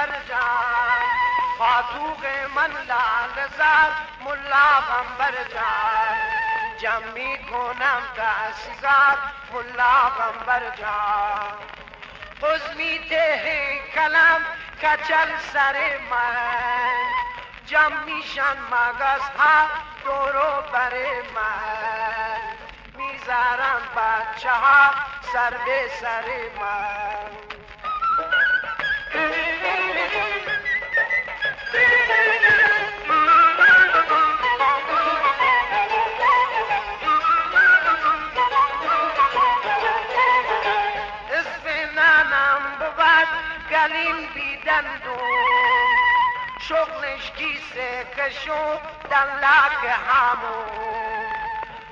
پر جان دوغ من لال زد ملا غنبر جان جمع کنم دستگار ملا غنبر جان حزمی ته کلم کچل سر من۔ جمع میشن مگس ها دورو بر من۔ میذارن بچه ها، سر به سر من۔ گلیم بیدندون شغلش کیسه کشو دلک همون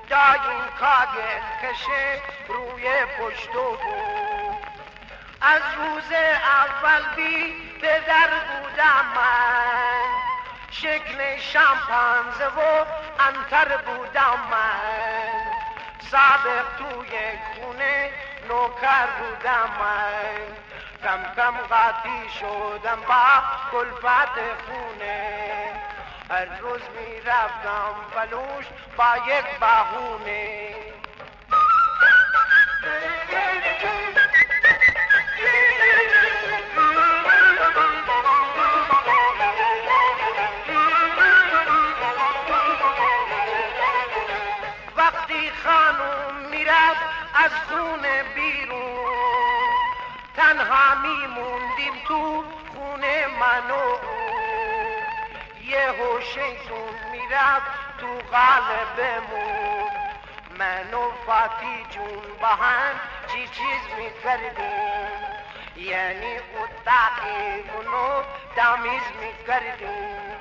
داین کاگل کشه روی پشت و بود از روز اول بی به در بودم من. شکل شامپانزه و انتر بودم من. سابق توی خونه نوکر بودم من. کم کم قاطی شدم با کلفت خونه. هر روز می رفتم فلوش با یک بهونه. وقتی خانوم از خونه بیرون تنها میموندیم تو خونه من و اون. یه شیطون می‌رفت تو قلبمون. من و فاتی جون با هم چی چیز می‌کردیم. یعنی او تاقیمونو تمیز می‌کردیم.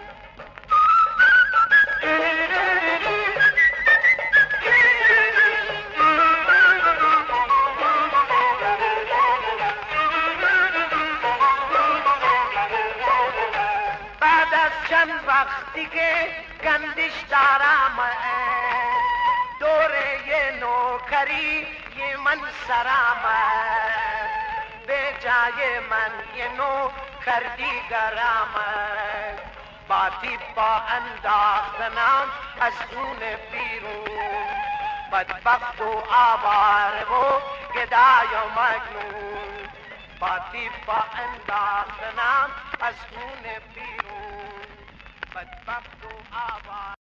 जन भक्ति के कंदिश तारा मोरे ये नौकरी, ये मन सराम बेचा ये मन, ये नो खरीदी गराम बाती पा अंदाज नाम असून पीरू। बदबक तो आवार वो, गदायो मजनू बाती पा अंदाज नाम असून पीरू। but Babko Ava